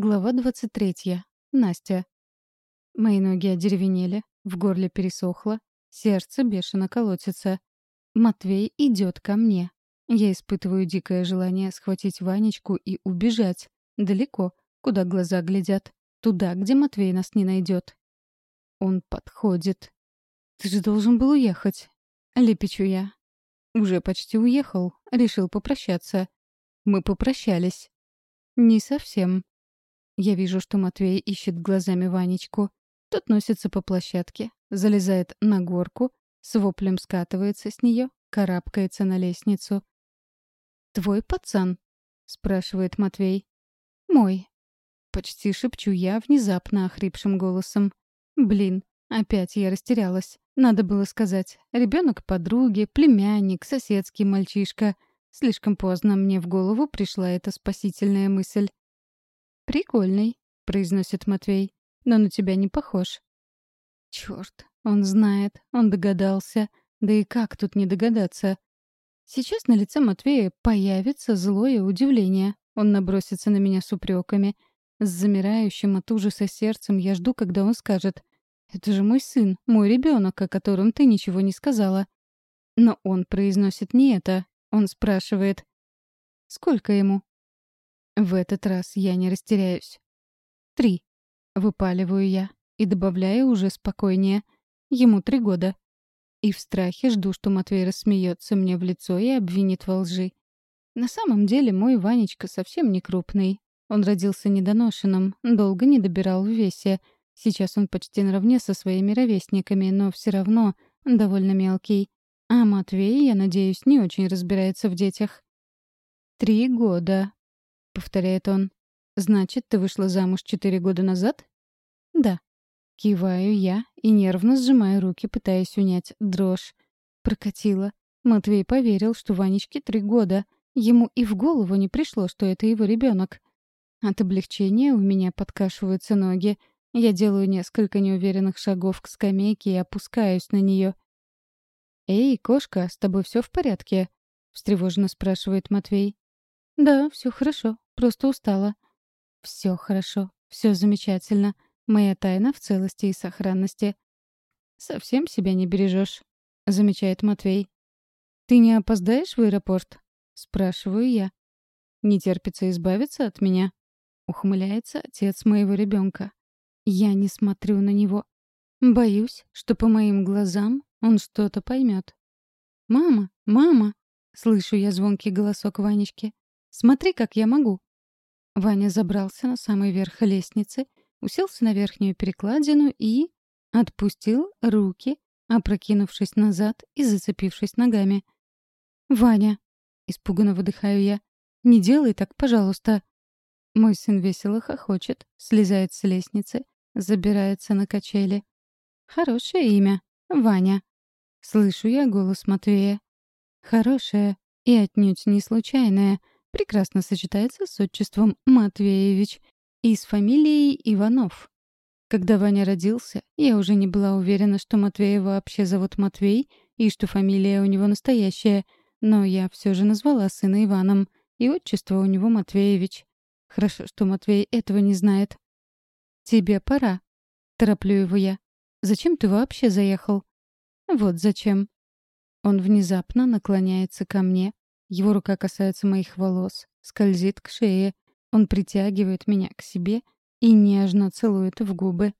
Глава 23. Настя. Мои ноги одеревенели, в горле пересохло, сердце бешено колотится. Матвей идет ко мне. Я испытываю дикое желание схватить Ванечку и убежать. Далеко, куда глаза глядят. Туда, где Матвей нас не найдет. Он подходит. «Ты же должен был уехать». Лепечу я. Уже почти уехал. Решил попрощаться. Мы попрощались. Не совсем. Я вижу, что Матвей ищет глазами Ванечку. Тот носится по площадке, залезает на горку, с воплем скатывается с нее, карабкается на лестницу. «Твой пацан?» — спрашивает Матвей. «Мой». Почти шепчу я внезапно охрипшим голосом. «Блин, опять я растерялась. Надо было сказать. Ребенок подруги, племянник, соседский мальчишка. Слишком поздно мне в голову пришла эта спасительная мысль. «Прикольный», — произносит Матвей, — «но на тебя не похож». Чёрт, он знает, он догадался. Да и как тут не догадаться? Сейчас на лице Матвея появится злое удивление. Он набросится на меня с упреками. С замирающим от ужаса сердцем я жду, когда он скажет «Это же мой сын, мой ребенок, о котором ты ничего не сказала». Но он произносит не это. Он спрашивает «Сколько ему?» В этот раз я не растеряюсь. Три. Выпаливаю я и добавляю уже спокойнее. Ему три года. И в страхе жду, что Матвей рассмеется мне в лицо и обвинит во лжи. На самом деле мой Ванечка совсем не крупный. Он родился недоношенным, долго не добирал в весе. Сейчас он почти наравне со своими ровесниками, но все равно довольно мелкий. А Матвей, я надеюсь, не очень разбирается в детях. «Три года», повторяет он. «Значит, ты вышла замуж четыре года назад?» «Да». Киваю я и нервно сжимаю руки, пытаясь унять дрожь. Прокатила. Матвей поверил, что Ванечке три года. Ему и в голову не пришло, что это его ребенок. От облегчения у меня подкашиваются ноги. Я делаю несколько неуверенных шагов к скамейке и опускаюсь на нее. «Эй, кошка, с тобой все в порядке?» — встревоженно спрашивает Матвей. «Да, все хорошо. Просто устала». «Все хорошо. Все замечательно. Моя тайна в целости и сохранности». «Совсем себя не бережешь», — замечает Матвей. «Ты не опоздаешь в аэропорт?» — спрашиваю я. «Не терпится избавиться от меня?» — ухмыляется отец моего ребенка. Я не смотрю на него. Боюсь, что по моим глазам он что-то поймет. «Мама! Мама!» — слышу я звонкий голосок Ванечки. Смотри, как я могу». Ваня забрался на самый верх лестницы, уселся на верхнюю перекладину и... отпустил руки, опрокинувшись назад и зацепившись ногами. «Ваня!» — испуганно выдыхаю я. «Не делай так, пожалуйста!» Мой сын весело хохочет, слезает с лестницы, забирается на качели. «Хорошее имя. Ваня!» Слышу я голос Матвея. «Хорошее и отнюдь не случайное — прекрасно сочетается с отчеством Матвеевич и с фамилией Иванов. Когда Ваня родился, я уже не была уверена, что Матвея вообще зовут Матвей и что фамилия у него настоящая, но я все же назвала сына Иваном, и отчество у него Матвеевич. Хорошо, что Матвей этого не знает. «Тебе пора», — тороплю его я. «Зачем ты вообще заехал?» «Вот зачем». Он внезапно наклоняется ко мне, его рука касается моих волос, скользит к шее. Он притягивает меня к себе и нежно целует в губы.